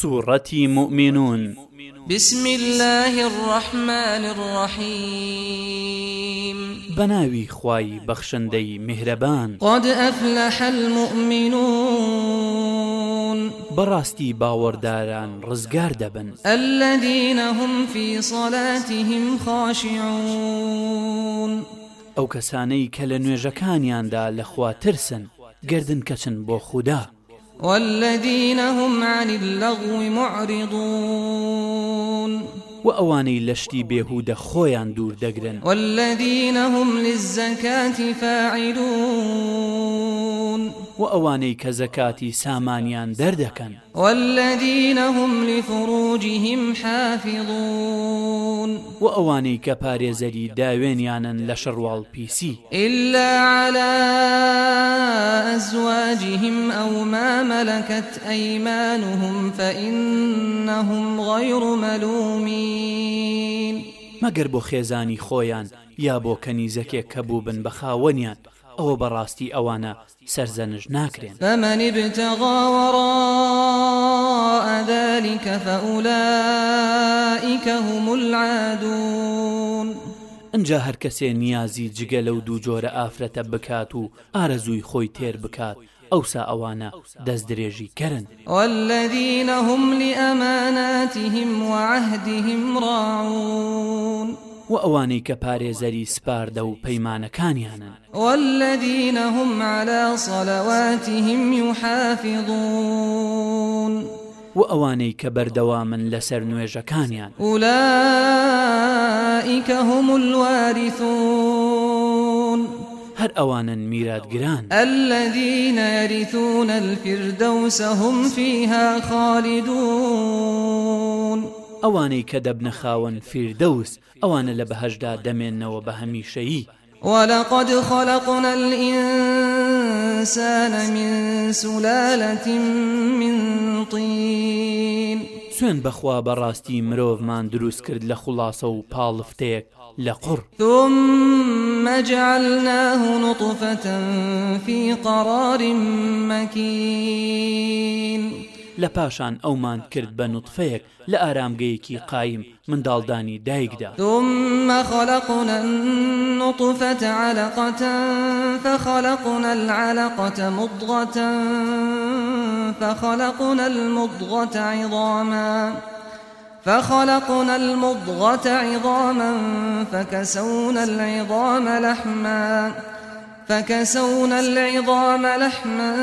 سورة مؤمنون بسم الله الرحمن الرحيم بناوي خواي بخشندي مهربان قد أفلح المؤمنون براستي باورداران رزقار دبن الذين هم في صلاتهم خاشعون أو كساني كلا نويجكانيان دا لخوا ترسن گردن کەچن بۆ خوددا والذين هم عن اللغو معرضون وأواني لشتي بيهود خويا دور دقرن والذين هم للزكاة فاعلون و ئەوانەی کە زەکاتی سامانیان دەردەکەن والذینەهم لفروجهم حافظون و ئەوانەی کە پارێزەری داوێنیانن لە شڕواڵ پیسی إلا على أزواجهم أو ما ملكت أيمانهم فإنهم غير ملومين مەگەر بۆ خێزانی خۆیان یا بۆ کەنیزەکێک کە بوو بن بە خاوەنیان ئەوە بەڕاستی ئەوانە سرزەنش ناکرێن بەمەنی بتەغاوەڕەدەلیکە فەولائیکە هوملعادون ئەجا هەر کەسێ نیازی جگە لەو دوو جۆرە ئافرەتە بکات و ئارەزووی خۆی تێر بکات ئەوسا ئەوانە دەست درێژی کەرن والذینە هم لأماناتهم وعهدهم راعون و ئەوانەی کە پارێزەری سپاردە و پەیمانەکانیانن والذین هم على صلواتهم يحافظون و ئەوانەی کە بەردەوامن لەسەر نوێژەکانیان أولئك هم الوارثون هەر ئەوانن میراتگران الذين يرثون الفردوس هم فيها خالدون ئەوانەی کە دەبنە خاوەن فیردەوس ئەوانە لە بەهشدا دەمێننەوە بە هەمیشەیی ولقد خلقنا الإنسان من سلالة من طين سوێن بەخوا بەڕاستی مرۆڤمان دروست کرد لە خلاصە و پاڵفتەیەک لە قڕ مەجعلناه نطفة في قرار مكين لە پاشان ئەومان کرد بە نوتفەیەک لە ئارامگەیەکی قایم منداڵدانی دایکدا ثمە خەلقنا نطفة علقة فخلقنا العلقة مضغة فخلقنا المضغة عظاما فخلقنا المضغة عظاما فكسونا العظام لحما فكسونا العظام لحما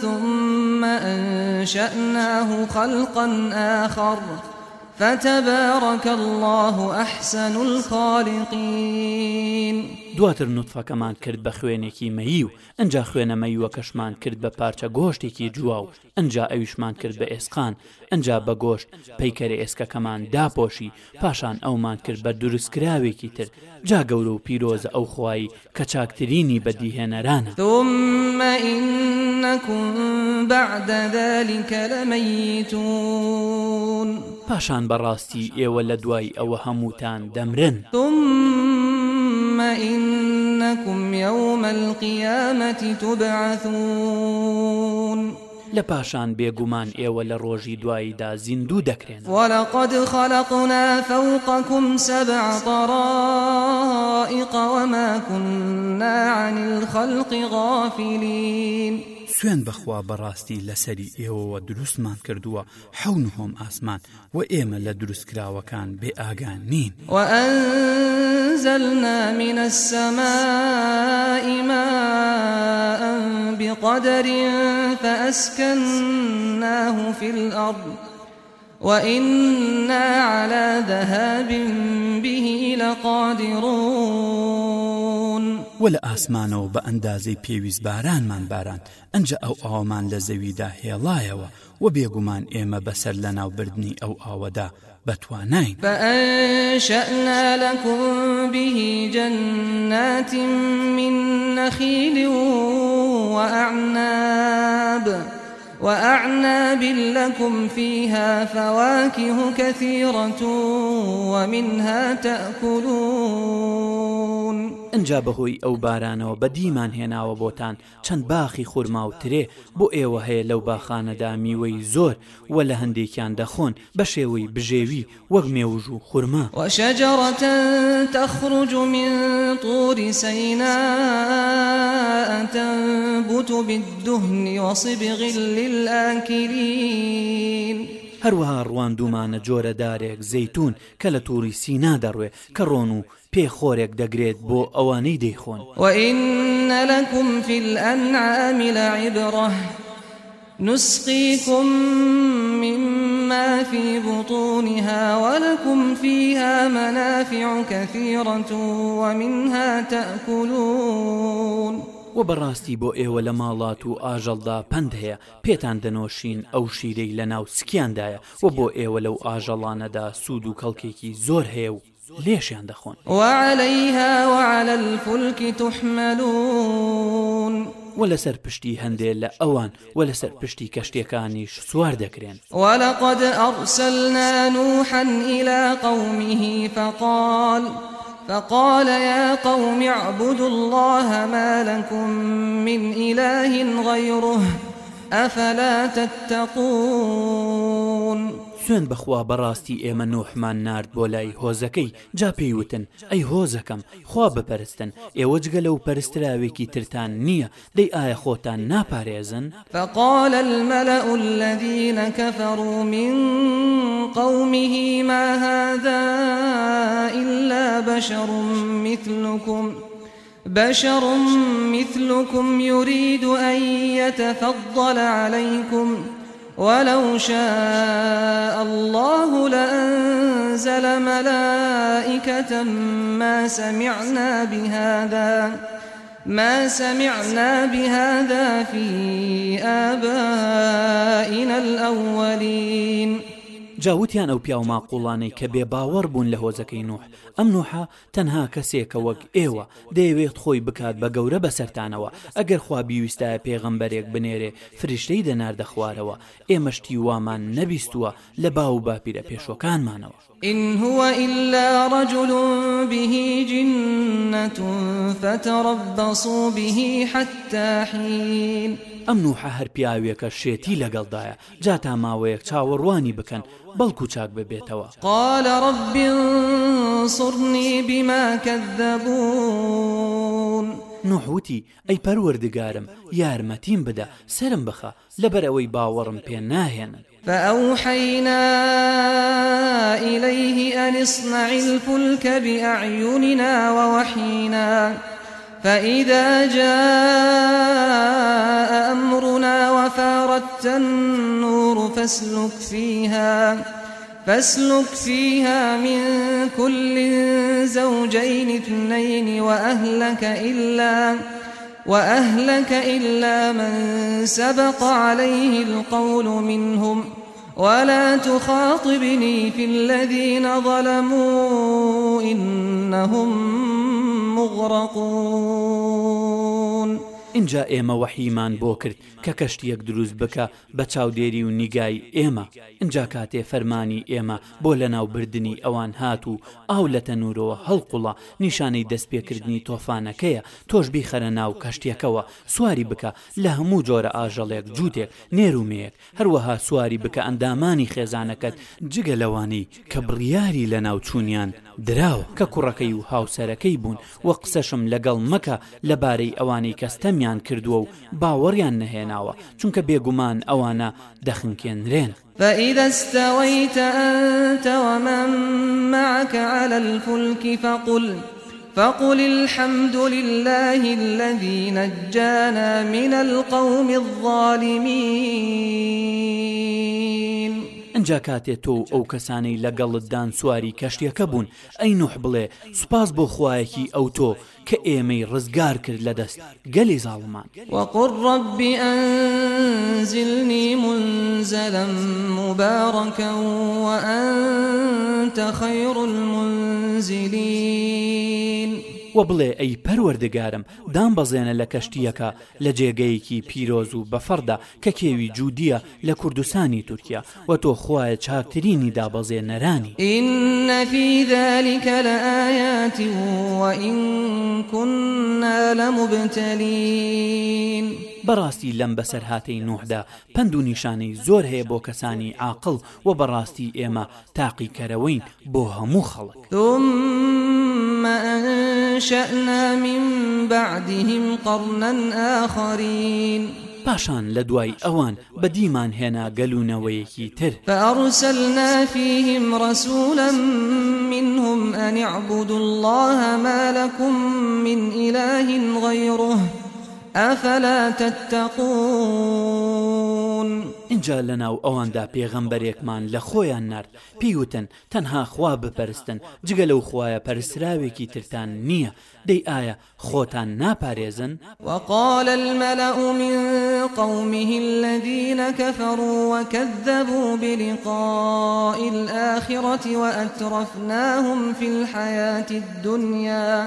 ثم أنشأناه خلقا آخر فتبارك الله أحسن الخالقين دواتر نوتفەکەمان کرد بە خوێنێکی مەیی و ئەجا خوێنە مەیوەکەشمان کرد بە پارچە گۆشتێکی جوا و ئەجا ئەویشمان کرد بە ئێسقان ئەجا بە گۆشت پەیکەری ئێسکەکەمان داپۆشی پاشان ئەومان کرد بە دروستکراوێکی تر جا گەورە و پیرۆزە ئەو خوایی کە چاکترینی بەدیهێنەرانە دمەئینەکم بعدەذلكە لەمەیتون. پاشان بەڕاستی ئێوە لە دوای ئەوە هەمووتان دەمرن إنكم يوم القيامة تبعثون لە پاشان بێگومان ئێوە لە ڕۆژی دواییدا زیندوو دەکرێن وەلقد خەلقنا فوقكم سبع طرائق وما كنا عن الخلق غافلين سوێن بەخوا بەڕاستی لەسەری ئێوەوە دروستمان کردووە حەون هۆم ئاسمان و ئێمە لە دروستکراوەکان بێ ئاگان نین وأنزلنا من السماء ماء بقدر فأسكناه في الأرض وإنا على ذهاب به لقادرون ولا ئاسمانەوە بە ئەندازەی پێویست بارانمان باران ئەنج ئەو ئاوامان لە زەویدا هێڵایەوە و بێگومان ئێمە بەسەر لە ناوبردنی ئەو ئاوەدا بەتوانین بەشەنا لەکم به جەناتی من نەخیلی و وەعناب. وأعناب لكم فيها فواكه كثيرة ومنها تأكلون ئەجا بەهۆی ئەو بارانەوە بە دیمان هێناوە بۆتان چەند باخی خورما و ترێ بۆ ئێوە هەیە لەو باخانەدا میوەی زۆر وە لە هەندێکیان دەخۆن بە شێوەی بژێوی وەک مێوژ و خورما وشەجارەتە تەخرج من طوری سەینەتەبوت و بدونی وەسیبغی للانکیرین. هەروەها ڕوان دومانە جۆرە دارێک زەتون کە لە تووری سینا دەڕوێ کە ڕۆن و پێخۆرێک دەگرێت بۆ ئەوانەی دەیخۆن وئین لەکم في الأنعام لعبرة نسقيكم مما في بطونها ولكم فيها منافع كثيرة ومنها تأكلون و بەڕاستی بۆ ئێوە لە ماڵات و ئاژەڵدا پند هەیە پێتان دەنۆشین ئەو شیرەی لە ناو سکیاندایە و بۆ ئێوە لەو ئاژەڵانەدا سوود و کەڵکێکی زۆر هەیە و لێشیان دەخۆن وعليها وعلى الفلك تحملون و لەسەر پشتی هەندێ لە ئەوان و لەسەر پشتی کەشتەکانیش سوار دەکرێن ولقد أرسلنا نوحا إلى قومه فقال فقال يا قوم اعبدوا الله ما لكم من إله غيره أفلا تتقون سوێن بەخوا بەڕاستی ئێمە نۆحمان نرد بۆ لای هۆزەکەی جا پێیوتن ئەی هۆزەکەم خوا بپەرستن ئێوە جگە لەو پەرستراوێکی ترتان نییە دەی ئایا خۆتان ناپارێزن فقال الملأ الذين كفروا من قومه ما هذا إلا بشر مثلكم بشر مثلكم يريد أن يتفضل عليكم ولو شاء الله لأنزل ملائكة ما سمعنا بهذا ما سمعنا بهذا في آبائنا الأولين جاوتیان ئەو پیاو ماقوڵانەی کە بێ باوەڕ بوون لە هۆزەکەی نوح ئەم نوحا تەنها کەسێکە وەک ئێوە دەیەوێت خۆی بکات بە گەورە بەسەرانەوە ئەگەر خوا بیویستایە پێغەمبەرێک بنێرێ فریشتەی دەناردە خوارەوە ئێمەشتی وامان نەبیستووە لە باو باپیرە پێشەکانمانەوە إن هو إلا رجل به جنة فتربصوا به حتى حين ئەم نوحە هەر پیاوێکە شێتی لەگەڵدایە جا تا ماوەیەک چاوەڕوانی بکەن بەڵکو چاک ببێتەوە قالە ڕبی سڕنی بیماکەدەبوون. نوحوتی ئەی پەروەردگارم یارمەتیم بدە سرم بخە لەبەرەوەی باوەڕم پێ ناهێنن فأوحينا إليه أن اصنع الفلك بأعيننا ووحينا فإذا جاء أمرنا وفاردت النور فاسلك فيها فاسلك فيها من كل زوجين اثنين وأهلك إلا وأهلك إلا من سبق عليه القول منهم ولا تخاطبني في الذين ظلموا إنهم مغرقون اینجا ئێمە وەحیمان بۆ کرد کە کەشتیەک دروست بکە بە چاودێری و نیگای ئێمە اینجا کاتێ فەرمانی ئێمە بۆ لە ناوبردننی ئەوان هات و ئاو لە تەنورەوە هەڵقوڵە نیشانەی دەستپێکردنی تۆفانەکەیە تۆش بیخەرە ناو کەشتێکەوە سواری بکە لە هەموو جۆرە ئاژەڵێک جووتێک نێرومەیەک هەروەها سواری بکە ئەندامانی خێزانەکەت جگە لەوانی کە بڕیاری لە ناوچوونیان دراوە کە کوڕەکەی و هاوسەرەکەی بوون وە قسەشم لەگەڵ مەکە لەبارەی ئەوانەی کەستەمی ستەمیان کردووە و باوەڕیان نەهێناوە چونکە بێگومان ئەوانە دەخنکێنرێن فإذا استويت أنت ومن معك على الفلك فقل فقل الحمد لله الذي نجانا من القوم الظالمين ئەمجا کاتێ تۆ ئەو کەسانەی لەگەڵتدان سواری کەشتەکە بوون ئەی نوح بڵێ سوپاس بۆ خوایەکی ئەو تۆ کە ئێمەی ڕزگار کرد لە دەست گەلی زاڵمان وەقڕ ڕبی ئەزیلنی منزەلم مبارڕەکە وەتە خەڕ المنزیلی وە بڵێ ئەی پەروەردەگارم دام بەزێنە لە کەشتیەکە لە جێگەیەکی پیرۆز و بەفەردا کە کێوی جودیە لە کوردستانی تورکیا وە تۆ خوایە چاکترینی دابەزێنەرانی إنفی ذلكکە لە ئاياتی وئین کونا لە مبتەلین. بەڕاستی لەم بەسەر هااتەی نوحدا پند و نیشانەی زۆر هەیە بۆ کەسانی عاقل و بەڕاستی ئێمە تاقیکەرەوەین بۆ هەموو خەڵک شأنا من بعدهم قرنا آخرين پاشان لە دوای ئەوان بە دیمان هێنا گەلوونەوەیەکی تر فأرسلنا فيهم رسولا منهم أن اعبدوا الله ما لكم من إله غيره ئەفەلا تتەقون اینجا لەناو ئەواندا پێغەمبەرێکمان لە خۆیان نرد پیوتن تەنها خوا بپەرستن جگە لەو خویە پەرسراوێکی ترتان نییە دەی ئایا خۆتان ناپارێزن وقال الملأ من قومه الذين كفروا وكذبوا بلقاء الآخرة وأترفناهم في الحياة الدنيا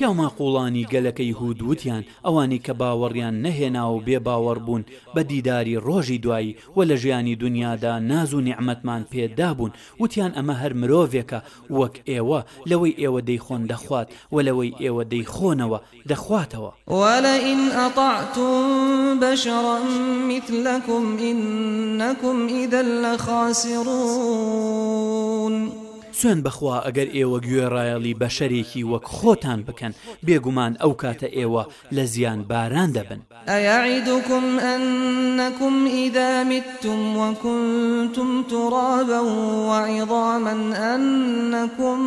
پیاما قوڵانی گەلەکەی هودوتیان ئەوانی کە باوەڕیان نەهێناو بێ باوەڕ بوون بە دیداری ڕۆژی دوایی و لە ژیانی دنیادا ناز و نیعممەتمان پێدابوون وتیان ئەمە هەر مرۆڤێکە وەک ئێوە لەوەی ئێوە دەیخۆن دەخوات و لەوەی ئێوە دەیخۆنەوە دەخواتەوە وەلئین ئەتاعتم بەشڕم مثلكم إنكم إذا لخاسرون سوێن بخوا ئەگەر ئێوە گوێڕایەڵی بە شەرێکی وەک خۆتان بکەن بێگومان ئەو کاتە ئێوە لە زیان باران دەبن ئەعیدکم ئەنەکم ئیدامتتم وەکنتم تڕابە وعیضامەن ئەنەکم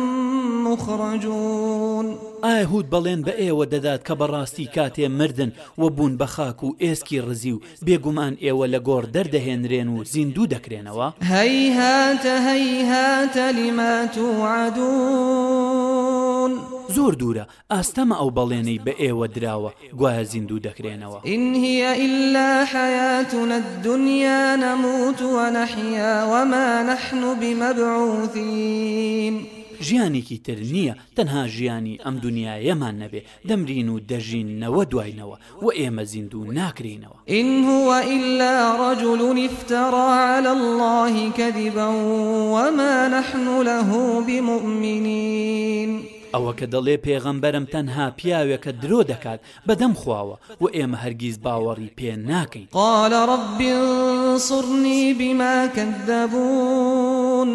مخڕجون. ئاهود بەڵێن بە ئێوە دەدات کە بەڕاستی کاتێ مردن و بوون بە خاک و ئێسکی ڕزی و بێگومان ئێوە لە گۆڕ دەردەهێنرێن و زیندوو دەکرێنەوە هەیهاتە هەیهاتە لیمات و عادون زۆر دوورە ئاستەمە ئەو بەڵێنەی بە ئێوە دراوە گوایە زیندوو دەکرێنەوە ئینهە إلا حياتنا الدنيا نموت ونحيا وما نحن بمبعوثين ژیانێکی تر نییە تەنها ژیانی ئەم دنیایەمان نەبێ دەمرین و دەژینەوە دوایینەوە و ئێمە زیندوو ناکرینەوە إن هو إلا رجل افترى على الله كذبا وما نحن له بمؤمنين ئەوە کە دەڵێ پێغەمبەرم تەنها پیاوێکە درۆ دەکات بەدەم خواوە و ئێمە هەرگیز باوەڕی پێ ناکەین قالە ڕبی سڕنی بیماکەدەبوون.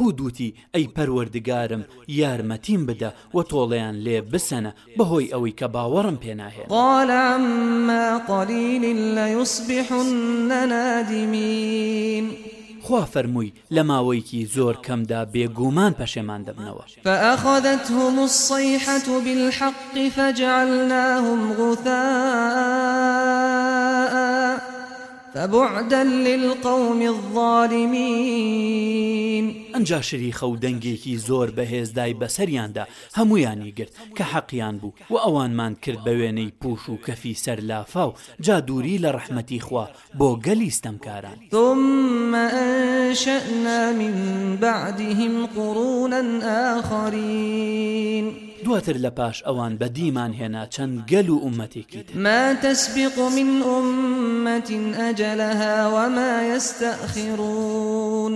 هو دوتی ئەی پەروەردگارم یارمەتیم بدە و تۆڵیان لێ بسەنە بەهۆی ئەوەی کە باوەڕم پێناهێت قالەممە قەلیلی لە یوسبیحون نەنادیمین. خوا فەرمووی لە ماوەیەکی زۆر کەمدا بێگومان پەشێمان دەبنەوە فأخذت هم الصيحة بالحق فجعلناهم غثاء فبعدا للقوم الظالمين ئەنجا شریخە و دەنگێکی زۆر بەهێزدای بەسەریاندا هەمویانی گرت کە حەقیان بوو و ئەوانمان کرد بە وێنەی پوش و کەفی سەرلافا و جا دووری لە ڕەحمەتی خوا بۆ گەلیستەمکاران ثمشنا من بعدهم قرونا آخرين دواتر لە پاش ئەوان بە دیمان هێنا چەند گەل و عومەتێکی ما تسبق من عمەت ئەجلها وما يستأخرون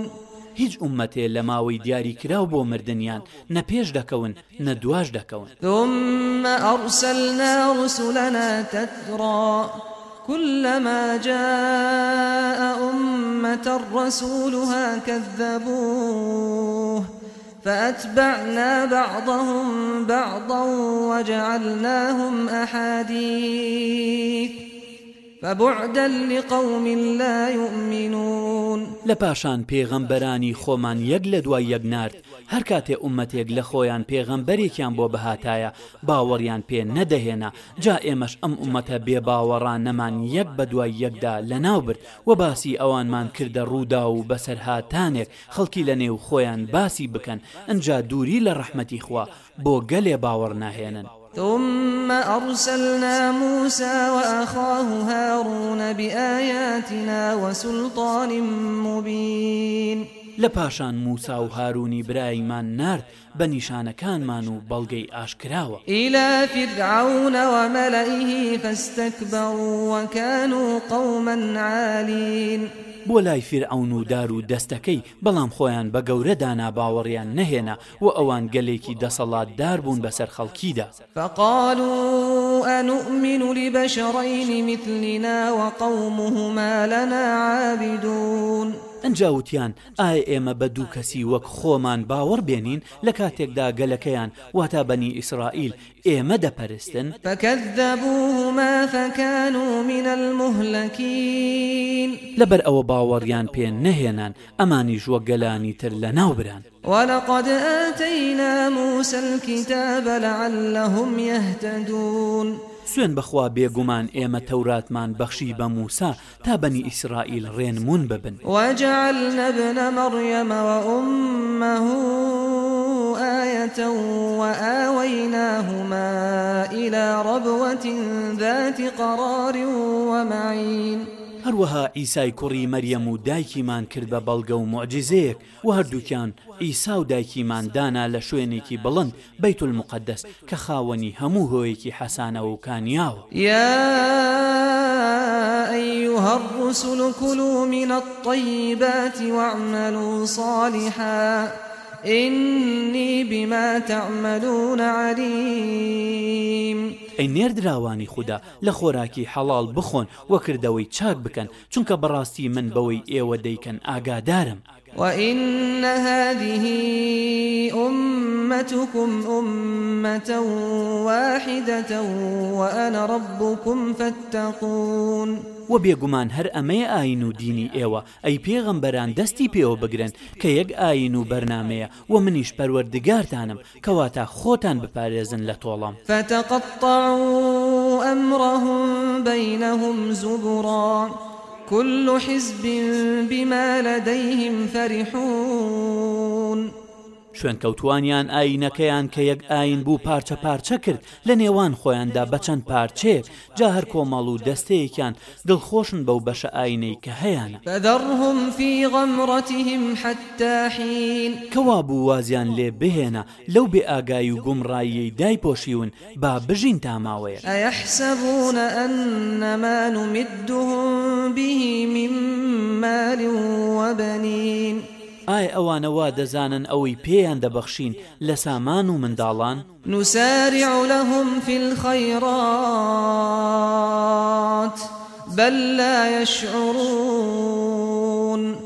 هیچ عومەتێ لە ماوەی دیاری کراو بۆ مردیان نە پێش دەکەون نە دواش دەکەون ثم أرسلنا رسلنا تترى كلما جاء أمة رسولها كذبوه فأتبعنا بعضهم بعضا وجعلناهم أحاديث فبعدا لقوم لا يؤمنون لە پاشان پێغەمبەرانی خۆمان یەک لە دوای یەکنارد هەر کاتێ ئومەتێک لە خۆیان پێغەمبەرێکیان بۆ بەهاتایە باوەڕیان پێ نەدەهێنا جا ئێمەش ئەم ئومەتە بێ باوەڕان نەمان یەک بە دوای یەکدا لە ناوبرد و باسی ئەوانمان کردە ڕوودا و بەسەر هاتانێک خەڵکی لە نێو خۆیان باسی بکەن ئەجا دووری لە ڕەحمەتی خوا بۆ گەلێ باوەڕ ناهێنن ثم أرسلنا موسى وأخاه هارون بآياتنا وسلطان مبين لە پاشان موسا و هارونی برایمان نرد بە نیشانەکانمان و بەڵگەی ئاشکراوە ئیلا فرعونەوە مەلئیهی فەستەکبە وەکان و قەومەن عالین. بۆ لای فرعون و دار و دەستەکەی بەڵام خۆیان بە گەورەدانا باوەڕیان نەهێنا و ئەوان گەلێکی دەسەڵات دار بوون بەسەر خەڵکیدا فقال و ئەنؤمن لبەشڕینی مثلنا وقومهما لنا عابدون. ئەنجاوتیان ئای ئێمە بە دوو کەسی وەک خۆمان باوەڕ بێنین لە کاتێکدا گەلەکەیان واتا بەنی ئیسرائیل ئێمە دەپەرستن بەکەدەبوومە فەکان و منە المهلەکین لەبەر ئەوە باوەڕیان پێ نەهێنان ئەمانی ژوە گەلانی تر لە ناوبران ولقد آتينا موسى الكتاب لعلهم يهتدون سوێن بەخوا بێگومان ئێمە تەوراتمان بەخشی بە موسا تا بەنی ئیسرائیل ڕێنمون ببن وجال نەبنە مەڕیەمەوە ئومەهوو آية وآويناهما إلى ربوة ذات قرار ومعين هەروەها ئیسای کوڕی مەریەم و دایکیمان کرد بە بەڵگە و معجززەیەک و هەردووکیان ئیسا و دایکیمان دانا لە شوێنێکی بڵند بەیت المقدس کە خاوەنی هەموو هۆیەکی حەسانەوە و کانیاوە یا أيها الرسل كلوا من الطيبات واعملوا صالحا إني بما تعملون عليم ئەی نێردراوانی خوددا لە خۆراکی حەڵال بخۆن وەکردەوەی چاک بکەن چونکە بەڕاستی من بەوەی ئێوە دەیکەن ئاگادارم وإن هذه أمتكم أمة واحدة وأنا ربكم فاتقون و بێگومان هەر ئەمەیە ئاین و دینی ئێوە ئەی پێغەمبەران دەستی پێوە بگرن کە یەک ئاین و بەرنمەیە و منیش پەروەردگارتانم کەواتە خۆتان بپارێزن لە تۆڵام فتەقەتەڕ ئەمڕەهم بینەهم زوبڕان. كل حزب بما لديهم فرحون شوێنکەوتوانیان ئاینەکەیان کە یەک ئاین بوو پارچە پارچە کرد لە نێوان خۆیاندا بەچەند پارچێک جا هەر کۆمەڵ و دەستەیەکیان دڵخۆشن بەو بەشە ئاینەی کە هەیەە بەدەڕهم فی غەمڕەتیهم حتاحین کەوا بوو وازیان لێ بهێنە لەو بێ ئاگای و گومڕاییەی دایپۆشیون با بژین تاماوەیە ئەحسەبوونە ئەنەمان و مدهم به من مال وبنين ئای ئەوانەوە دەزانن ئەوەی پێیان دەبەخشین لە سامان و منداڵان نووسری لەهم فیلخەیڕات بەل لا يشعرون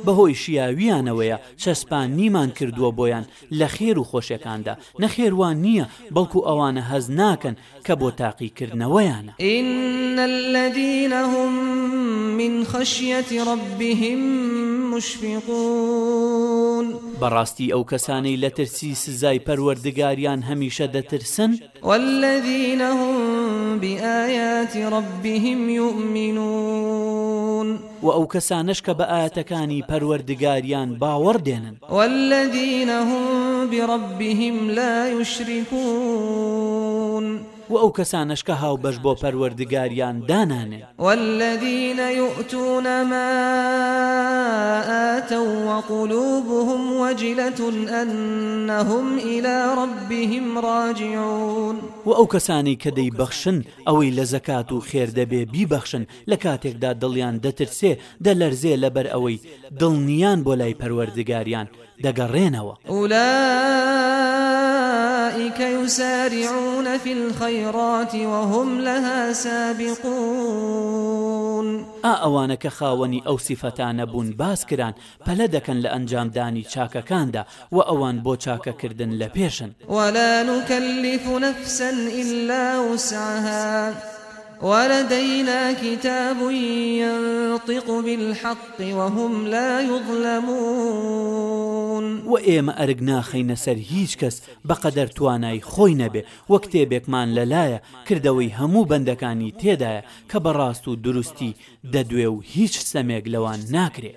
بەهۆی شیاویانەوەیە چەسپان نیمان کردووە بۆیان لە خێر و خۆشیەکاندا نەخێوان نییە بەڵکو ئەوانە هەز ناکەن کە بۆ تاقیکردنەوەیانە إن الذين هم من خشية ربهم مشفقون بەڕاستی ئەو کەسانەی لە ترسی سزای پەروەردگاریان هەمیشە دەترسن والذینە هم بآياتی ربهم يؤمنون و ئەو کەسانش کە بە ئاەتەکانی پەروەردگاریان باوەڕ دێنن والذینە هم بربهم لا يشركون و ئەو کەسانش کە هاوبەش بۆ پەروەردگاریان دانانێ والذینە یؤتونەما ئاتە وەقولوبهم وەجلەتون ئەنەهم إلى ربهم راجعون و ئەو کەسانی کە دەی بەخشن ئەوەی لە زەکات و خێر دەبێ بیبەخشن لە کاتێکدا دڵیان دەترسێ دەلەرزێ لەبەر ئەوەی دڵنیان بۆ لای پەروەردگاریان دەگەڕێنەوە ئولا أولئك يسارعون في الخيرات وهم لها سابقون ئەوانە کە خاوەنی ئەو سیفەتانە بوون باس کران پەلە دەکەن لە ئەنجامدانی چاکەکاندا و ئەوان بۆ چاکەکردن لە پێشن وەلا نوکەلیف نەفسن إلا وسعها ولدينا كتاب ينطق بالحق وهم لا يظلمون و ئێمە ئەرگ ناخەینە سەر هیچ کەس بەقەدەر توانای خۆی نەبێ وە کتێبێکمان لەلایە کردەوەی هەموو بەندەکانی تێدایە کە بەڕاست و دروستی دەدوێ و هیچ سەمێک لەوان ناکرێت.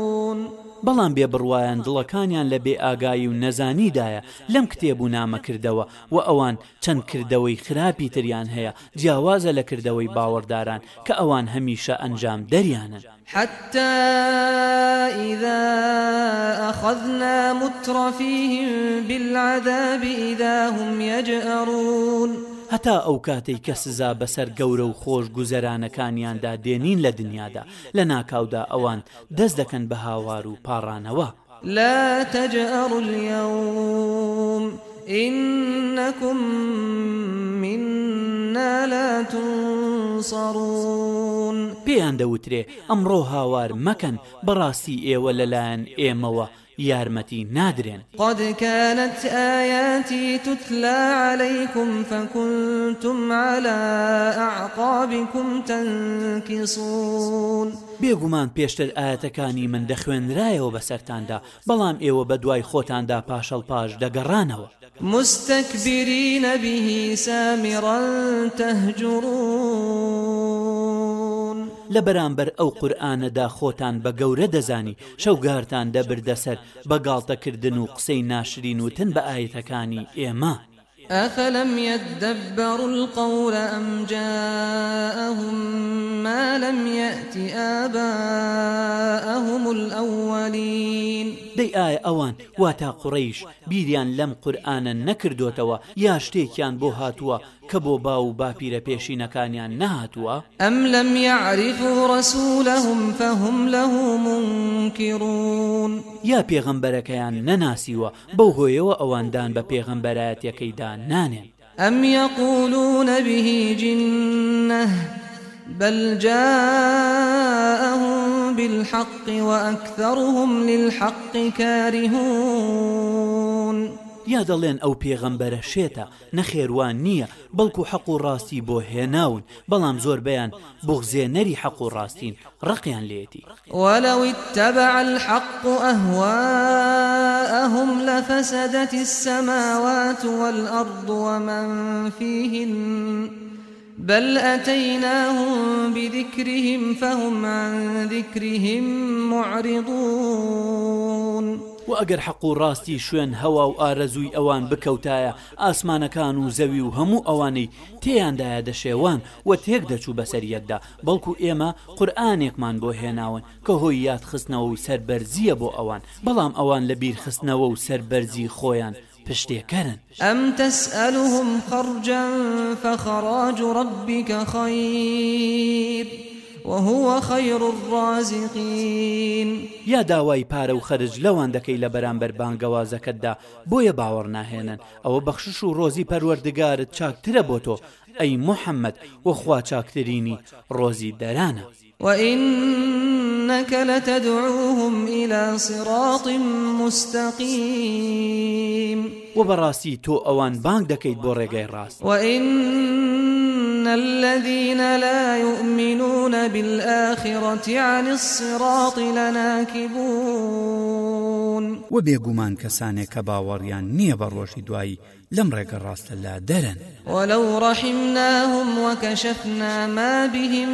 بەڵام بێ بڕواان دڵەکانیان لە بێ ئاگایی و نەزانیدایە لەم کتێبوو نامەکردەوە و ئەوان چەند کردەوەی خراپی تریان هەیە جیاوازە لە کردەوەی باوەڕداران کە ئەوان هەمیشە ئەنجام دەریانن حتى إذا أخذنا مترفيهم بالعذاب إذا هم يجأرون هەتا ئەو کاتەی کە سزا بەسەر گەورە و خۆش گوزەرانەکانیاندا دێنین لە دنیادا لە ناکاودا ئەوان دەست دەکەن بە هاوار و پاڕانەوە لا تجأر اليوم إنكم منا لا تنصرون پێیان دەوترێ ئەمڕۆ هاوار مەکەن بەڕاستی ئێوە لەلایەن ئێمەوە يارمتي نادرين قد كانت آياتي تتلى عليكم فكنتم على أعقابكم تنكصون بێگومان پێشتر ئاەتەکانی من دەخوێنرایەوە بەسەراندا بەڵام ئێوە بە دوای خۆتاندا پاشەڵ پاش دەگەڕانەوە مستەکبیری نەبیهی سامیڕەن تەهجرون لە بەرامبەر ئەو قورآانەدا خۆتان بە گەورە دەزانی شەوگارتان دەبردەسەر بە گاڵتەکردن و قسەی ناشرین وتن بە ئاەتەکانی ئێمە. أفلم يدبروا القول أم جاءهم ما لم يأت آباءهم الأولين دەی ئایا ئەوان واتا قوڕیش بیریان لەم قورآانە نەکردوتەوە یا شتێکیان بۆ هاتووە کە بۆ با و باپیرە پێشینەکانیان نهاتووە ئەم لەم یاعرف ڕسوولەهم فەهم لەه منکیڕون یا پێغەمبەرەکەیان نەناسیوە بەو هۆیەوە ئەواندان بە پێغەمبەرایەتەکەیدان نانێن ئەم يقولون به جنة بل جاءهم بالحق وأكثرهم للحق كارهون یا دەڵێن ئەو پێغەمبەرە شێتە نەخێوان نییە بەڵکو حەق و ڕاستی بۆ هێناون بەڵام زۆر بەیان بغزێنەری حەق و ڕاستین ڕقیان لێتی وەلەوی تەبع الحق ئەهواهم لە فەسەدەتی السەماوات والأرض ومن فيهن بل أتيناهم بذكرهم فهم عن ذكرهم معرضون و ئەگەر حەق و ڕاستی شوێن هەوا و ئارەزووی ئەوان بکەوتایە ئاسمانەکان و زەوی و هەموو ئەوانەی تێیاندایە دەشێوان و تێک دەچوو بەسەریەتدا بەڵکو ئێمە قورآانێکمان بۆ هێناون کە هۆی یاد خستنەوە و سربەرزیە بۆ ئەوان بەڵام ئەوان لە بیر خستنەوە و سربەرزی خۆیان پشتێکەرن ئەم تەسألهم خرجا فخراج ربك خير وهو خير الرازقين یا داوای پارە و خرج لەوان دەکەی لە بەرامبەر بانگەوازەکەتدا بۆیە باوەڕ ناهێنن ئەوە بەخشش و ڕۆزی پەروەردگارت چاکترە بۆ تۆ ئەی محەممەد وەخوا چاکترینی ڕۆزی دەرانە وإنك لتدعوهم إلى صراط مستقيم وبراسي تو أوان بانك دكيت بوريغي راس وإن الذين لا يؤمنون بالآخرة عن الصراط لناكبون وبيقومان كساني كباوريان نية بروشي دواي لم ريق الراس لا درن ولو رحمناهم وكشفنا ما بهم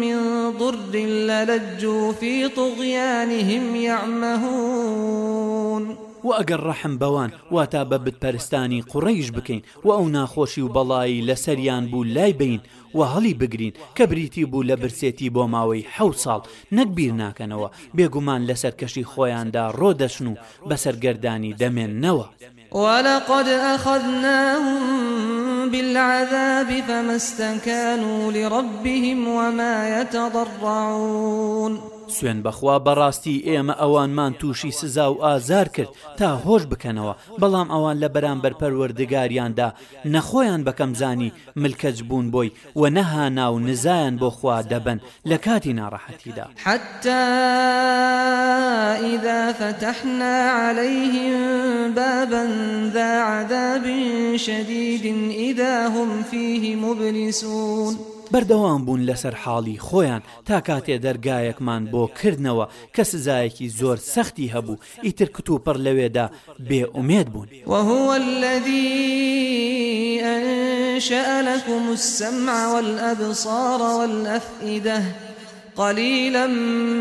من ضر للجوا في طغيانهم يعمهون و ئەگەر ڕەحم بەوان واتا بە بتپەرستانی قوڕیش بکەین و ئەو ناخۆشی و بەڵایی لەسەریان بوو لای بین و هەڵی بگرین کە بریتی بوو لە برسێتی بۆ ماوەی حە ساڵ نەکبیر ناکەنەوە بێگومان لەسەر کەشی خۆیاندا ڕۆدەشن و بەسەرگەردانی دەمێننەوە. ولقد أخذناهم بالعذاب فما استكانوا لربهم وما يتضرعون سوێن بەخوا بەڕاستی ئێمە ئەوانمان تووشی سزا و ئازار کرد تا هۆش بکەنەوە بەڵام ئەوان لە بەرامبەر پەروەردگاریاندا نەخۆیان بەکەم زانی ملکەج بوون بۆی و نەها ناو نزایان بۆ خوا دەبن لە کاتی ناڕەحەتیدا حتا إذا فتحنا عليهم بابا ذا عذاب شديد إذا هم فيه مبلسون بەردەوام بوون لەسەر حاڵی خۆیان تا کاتێ دەرگایەکمان بۆ کردنەوە کە سزایەکی زۆر سەختی هەبوو ئیتر کتوپڕ لەوێدا بێ ئومێد بوون وهوە الذي أنشأ لكم السمع والأبصار والأفئدة قەلیلم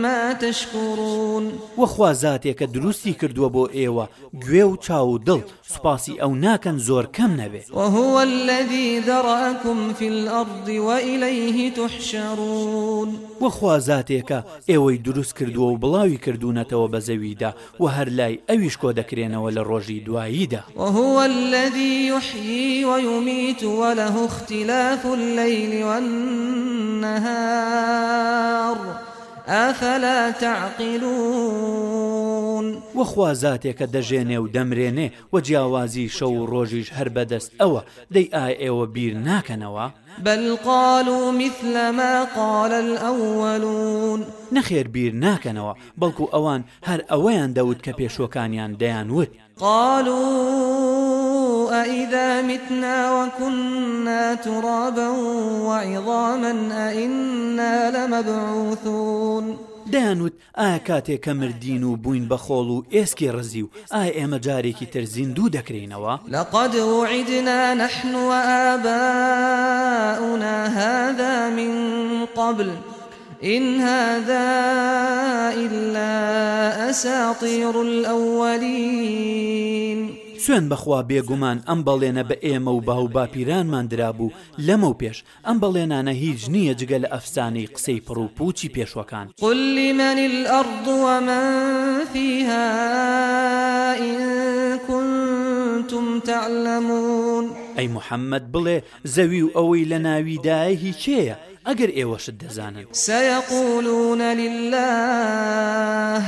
ماتەشکڕون وەخوا زاتێکە دروستی کردووە بۆ ئێوە گوێ و چاو و دڵ سوپاسی ئەو ناکەن زۆر کەم نەبێ وهوە الذي دەڕکم في الأرض وإليه تحشرون وەخوا زاتێکە ئێوەی دروست کردووە و بڵاوی کردوونەتەوە بە زەویدا و هەر لای ئەویش کۆ دەکرێنەوە لە ڕۆژی دواییدا وهوە الذي يحيي ويميت وله اختلاف الليل والنهار النار ئەفەلا تعقلون وەخوا زاتێکە دەژێنێ و دەمرێنێ و جیاوازی شەو و ڕۆژیش هەر بەدەست ئەوە دەی ئای ئێوە بیر ناکەنەوە بل قالوا مثل ما قال الأولون نەخێر بیر ناکەنەوە بەڵکو ئەوان هەر ئەوەیان دەوت کە پێشوەکانیان دەیان وت قالوا أإذا متنا وكنا ترابا وعظاما أإنا لمبعوثون دەیانوت ئایا کاتێک کە مردین و بووین بە خۆڵ و ئێسکی ڕزی و ئایا ئێمە جارێکی تر زیندوو دەکرێنەوە لەقد وعدنا نحن وآباؤنا هذا من قبل إن هذا إلا أساطير الأولين سوێن بەخوا بێگومان ئەم بەڵێنە بە ئێمە و باو باپیرانمان درابوو لەمە و پێش ئەم بەڵێنانە هیچ نییە جگە لە ئەفسانەی قسەی پڕ و پوچی پێشوەکان قلی منی الأردووەمەفیها كنتم تعلمون ئەی محەممەد بڵێ زەوی و ئەوەی لە ناویدایە هیچ چێە ئەگەر ئێوەشت دەزانن سەقولونە لله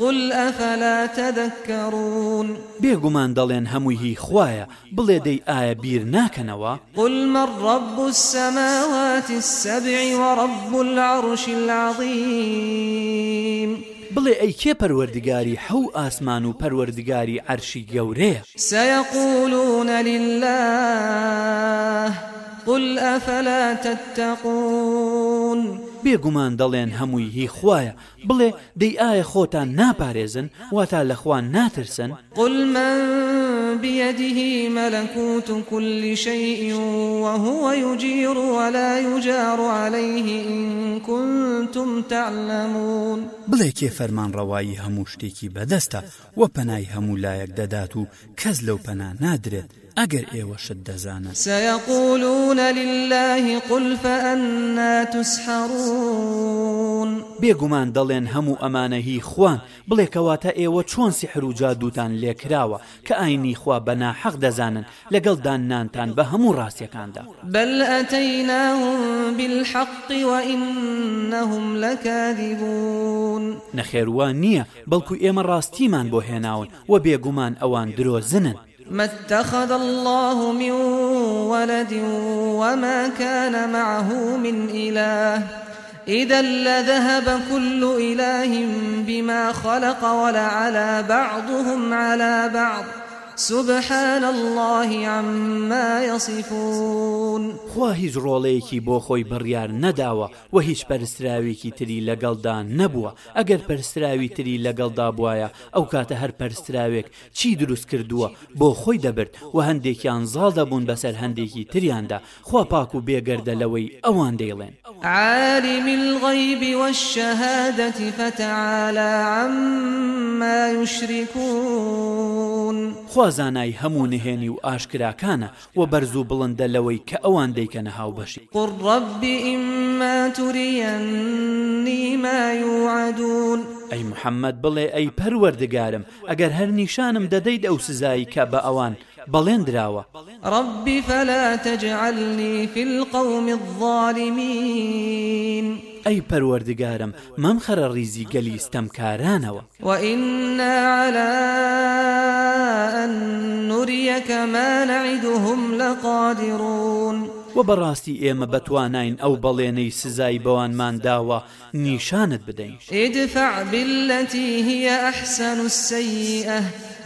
قل ئەفەلا تەدەکەڕون بێگومان دەڵێن هەمووی هی خویە بڵێ دەی ئایا بیر ناکەنەوە قلمە ڕب السەماواتی السەبعی وەڕب العڕوشی العظیم بڵێ ئەی کێ پەروەردگاری حەو ئاسمان و پەروەردگاری عەرشی گەورەیە سەقولونە لله قل أفلا تتقون بێگومان دەڵێن هەمووی هی خویە بڵێ دەی ئایا خۆتان ناپارێزن واتا لەخوا ناترسن قلمان بيده ملكوت كل شيء وهو يجير ولا يجار عليه إن كنتم تعلمون بڵێکێ فەرمان ڕەوایی هەموو شتێکی بەدەستە وە پەنای هەموو لایەک دەدات و کەس لەو پەنا نادرێت ئەگەر ئێوەشت دەزانن سەقولون لله قل فأنا تسحرون بێگومان دەڵێن هەموو ئەمانە هی خوان بڵێکەواتە ئێوە چۆن سیحر و جادوتان لێکراوە کە ئاینی خوا بەنا حەق دەزانن لەگەڵ داننانتان بە هەموو ڕاستیەکاندا بل ئەتەیناهم بالحق وإنهم لكاذبون نەخێوان نییە بەڵکو ئێمە ڕاستیمان بۆ هێناون و بێگومان ئەوان درۆزنن ما اتخذ الله من ولد وما كان معه من إله إذا لذهب كل إله بما خلق ولعلى بعضهم على بعض سبحان الله عما يصفون خوا هیچ ڕۆڵەیەکی بۆ خۆی بڕیار نەداوە و هیچ پەرسراویکی تری لەگەڵدا نەبووە ئەگەر پەرسراوی تری لەگەڵدا بواە ئەو کاتە هەر پەرسراوێک چی دروست کردووە بۆ خۆی دەبرد و هەندێکیان زاڵ دەبوون بەسەر هەندێکی تریاندا خوا پاک و بێگەردە لەوەی ئەوان دەیڵێن عالم الغيب والشهادة فتعالى عما يشركون خوا خوا زانای هەموو نهێنی و ئاشکراکانە و بەرز و بڵندە لەوەی کە ئەوان دەیکەنە هاوبەشی قڕبیئما توریەنی مایوعادون ئەی محەممەد بڵێ ئەی پەروەردگارم ئەگەر هەر نیشانم دەدەیت ئەو سزایی کە بە ئەوان بەڵێن دراوە ڕبی فەلا تەجعلنی في القوم الظالمين ئەی پەروەردگارم مەم خەرە ریزی گەلی ستەمکارانەوە وئنا على أن نريك ما نعدهم لقادرون و بەڕاستی ئێمە بەتوانین ئەو بەڵێنەی سزای بەوانمان داوە نیشانت بدەین ئێدفع بالەتی هە ئەحسن و سەیئە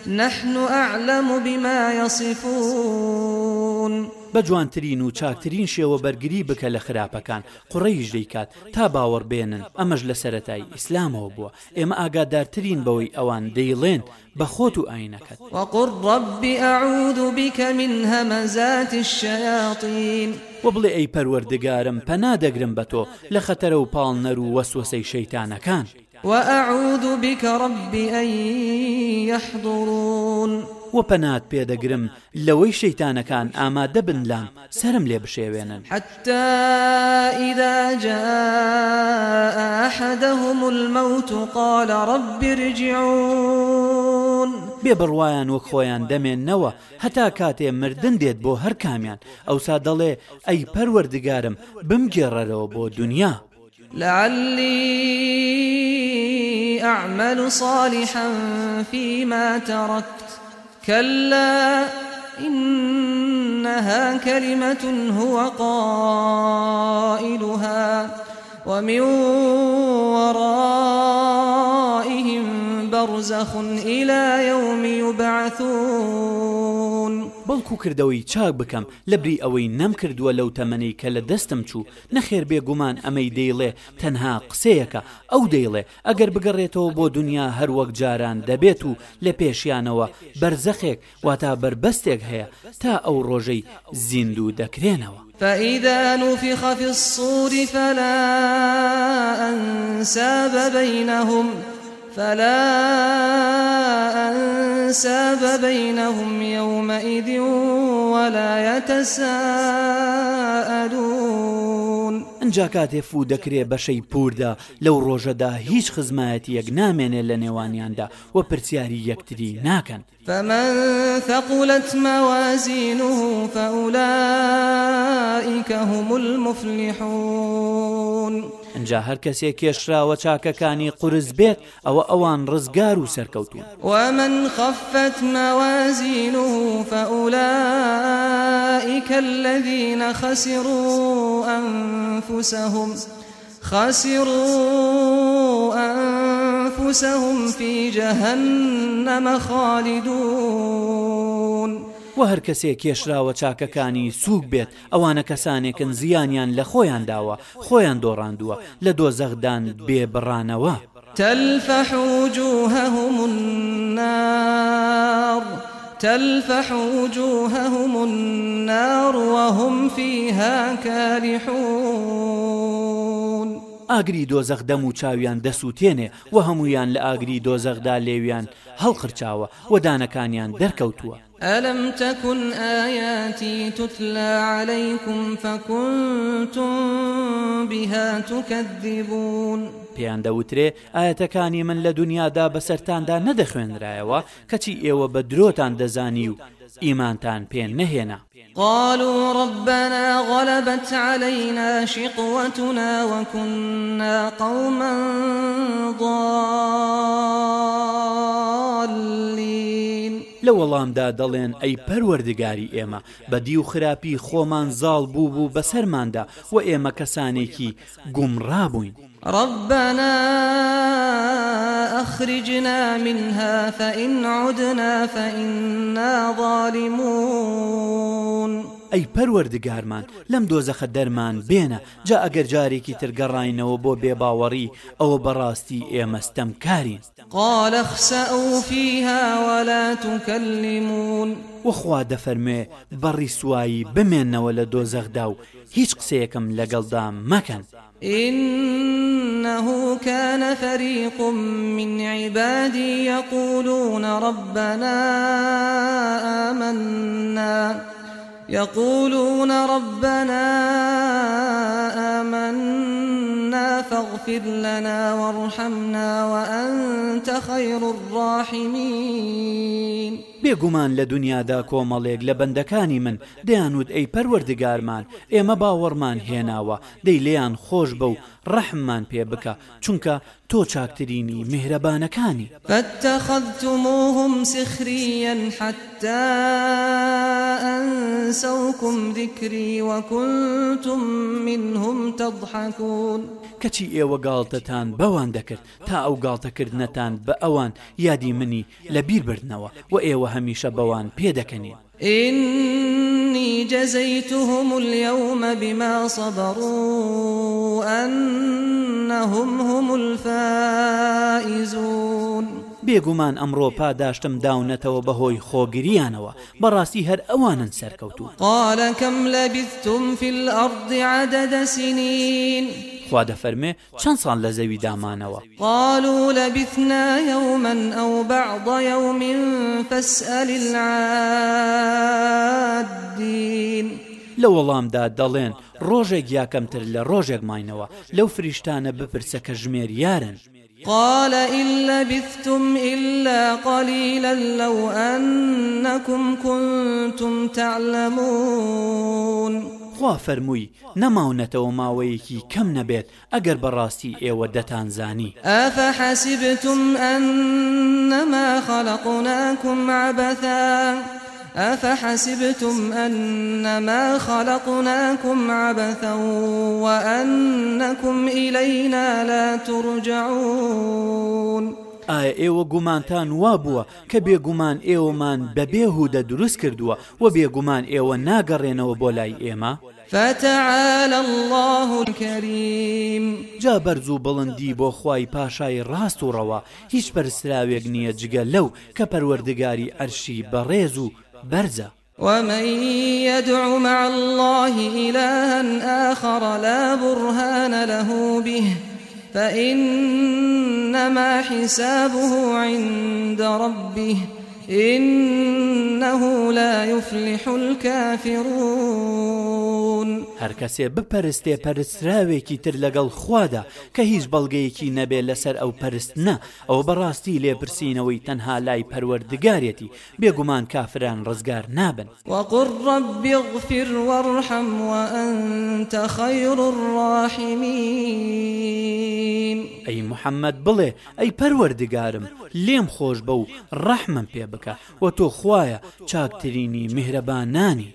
نحن أعلم بما يصفون بەجوانترین و چاکترین شێوە بەرگری بکە لە خراپەکان قوڕیش دەیکات تا باوەڕ بێنن ئەمەش لە سەتایی ئیسلامەوە بووە ئێمە ئاگادارترین بەوەی ئەوان دەیڵێن بە خۆت و ئاینەکەت وەقڕ ڕبی ئاعود و بیکە من هەمەزاتی شەیاطین و بڵێ ئەی پەروەردگارم پەنادەگرم بە تۆ لە خەتەرە و پاڵ نەر و وەسوسەی شەیتانەکان وأعوذ بك رب أن يحضرون وبنات بيدقرم لو الشيطان كان آما دبن لام سرم لي بشيوين حتى إذا جاء أحدهم الموت قال رب ارجعون بێبڕواان وەک خۆیان دەمێننەوە هەتا کاتێ مردن دێت بۆ هەر کامیان ئەوسا دەڵێ ئەی پەروەردگارم بمگێڕەرەوە بۆ دنیا لعلي أعمل صالحا فيما تركت كلا إنها كلمة هو قائلها ومن ورائهم برزخ إلى يوم يبعثون بەڵکو کردەوەی چاک بکەم لەبری ئەوەی نەمکردووە لەو تەمەنەی کە لە دەستم چوو نەخێر بێگومان ئەمەی دەیڵێ تەنها قسەیەکە ئەو دەیڵێ ئەگەر بگەڕێتەوە بۆ دنیا هەروەک جاران دەبێت و لە پێشیانەوە بەرزەخێک واتا بربەستێک هەیە تا ئەو ڕۆژەی زیندوو دەکرێنەوە. فإذا نفخ في الصور فلا أنساب بينهم فلا أنساب حساب بينهم يومئذ ولا يتساءلون ئەجا کاتێ فو دەکرێ بەشەی پووردا لەو ڕۆژەدا هیچ خزمایەتی یەک نامێنێ لە نێوانیاندا و پرسیاری یەکتری ناکەن فمن ثقلت موازينه فأولئك هم المفلحون ئەجا هەر کەسێک کێشراوە چاکەکانی قرس بێت ئەوە ئەوان ڕزگار و سەرکەوتون ومن خفت مەوازین و فەئولائیکە الذيە خەسیر و ئەفوسەهم خەسیر و أنفسهم في جهنم خالدون وە هەر کەسێک کێشراوە چاکەکانی سووک بێت ئەوانە کەسانێکن زیانیان لە خۆیان داوە خۆیان دۆڕاندووە لە دۆزەغدان بێبڕانەوە تەلفەحوجوههم النار تلفح وجوههم النار وهم فيها كالحون ئاگری دۆزەخ دەم و چاویان دەسووتێنێ و هەمویان لە ئاگری دۆزەخدا لێویان هەڵقرچاوە وەدانەکانیان دەرکەوتووە ألم تكن آياتي تتلى عليكم فكنتم بها تكذبون پێیان دەوترێ ئاەتەکانی من لە دنیادا بەسەرتاندا نەدەخوێنرایەوە کەچی ئێوە بە درۆتان دەزانی و ئیمانتان پێ نەهێنا قالوا ربنا غلبت علينا شقوتنا وكنا قوما ضالين لە وەڵامدا دەڵێن ئەی پەروەردگاری ئێمە بە دی و خراپی خۆمان زاڵ بوو بوو بەسەرماندا و ئێمە کەسانێکی گومڕابووین. ربنا أخرجنا منها فإن عدنا فإنا ظالمون ئەی پەروەردگارمان لەم دۆزەخە دەرمان بێنە جا ئەگەر جارێکی ترگەڕینەوە بۆ بێباوەڕی ئەوە بەڕاستی ئێمەستەم کارین قالە خسە ئەوفیها وەلاتونکەلیمون وەخوا دەفەرمێ بەڕی سوایی بمێنەوە لە دۆزەخدا و هیچ قسەیەکم لەگەڵدا مەکەن إنه كان فريق من عبادي يقولون ربنا آمنا يقولون ربنا آمنا فاغفر لنا وارحمنا وأنت خير الراحمين بێگومان لە دنیادا کۆمەڵێک لە بەندەکانی من دەیانوت ئەی پەروەردگارمان ئێمە باوەڕمان هێناوە دەی لێیان خۆش بە و ڕەحممان پێ بکە چونکە تۆ چاکترینی میهرەبانەکانی فاتەخەتموهم سخریەن حتا ئەسەوکم دیکری وەکنتم منهم تەضحکون کەچی ئێوە گاڵتەتان بەوان دەکرد تا ئەو گاڵتەکردنەتان بە ئەوان یادی منی لە بیربردنەوە و ئێوە هەمیشە بەوان پێدەکەنین إني جزيتهم اليوم بما صبروا أنهم هم الفائزون بێگومان ئەمڕۆ پاداشتم داونەتەوە بەهۆی خۆگریانەوە بەڕاستی هەر ئەوانن سەرکەوتون قالەکەم لە بیتتم في الأرض عدد سنين خوا دەفەرمێ چەند ساڵ لە زەوی دامانەوە قالوا لبثنا يوما أو بعض يوم فاسأل العادين لە وەڵامدا دەڵێن ڕۆژێک یاکەمتر لە ڕۆژێک ماینەوە لەو فریشتانە بپرسە کە ژمێر یارن قال إن لبثتم إلا قليلا لو أنكم كنتم تعلمون خوا فەرمووی نەماونەتەوە ماوەیەکی کەم نەبێت ئەگەر بەڕاستی ئێوە دەتان زانی ئەفە حەسیبتم ئەنەما خەلقۆناکم مابەتە. أفحسبتم أنما خلقناكم عبثا وأنكم إلينا لا ترجعون ئایا ئێوە گومانتان وا بووە کە بێگومان ئێوەمان بەبێهودە دروست کردووە و بێگومان ئێوە ناگەڕێنەوە بۆ لای ئێمە فتەعاال الله کەریم جا بەرز و بڵندی بۆ خی پاشای ڕاست و ڕەوە هیچ پەرسراوێک نییە جگە لەو کە پەروەردگاری ئەرشی بەڕێز و بەرزە ومن يدع مع الله إلها آخر لا برهان له به فإنما حسابه عند ربه إنه لا يفلح الكافرون هەر کەسێ بپەرستێ پەرستراوێکی تر لەگەڵ خوادا کە هیچ بەڵگەیەکی نەبێ لەسەر ئەو پەرستنە ئەو بەڕاستی لێپرسینەوەی تەنها لای پەروەردگارەتی بێگومان کافران ڕزگار نابن وەقڕبیغفر وەڕحم وأنتە خەیر ڕاحیمین ئەی محەممەد بڵێ ئەی پەروەردگارم لێم خۆش بە و ڕەحمم پێ بکە وە تۆ خویە چاکترینی میهرەبانانی.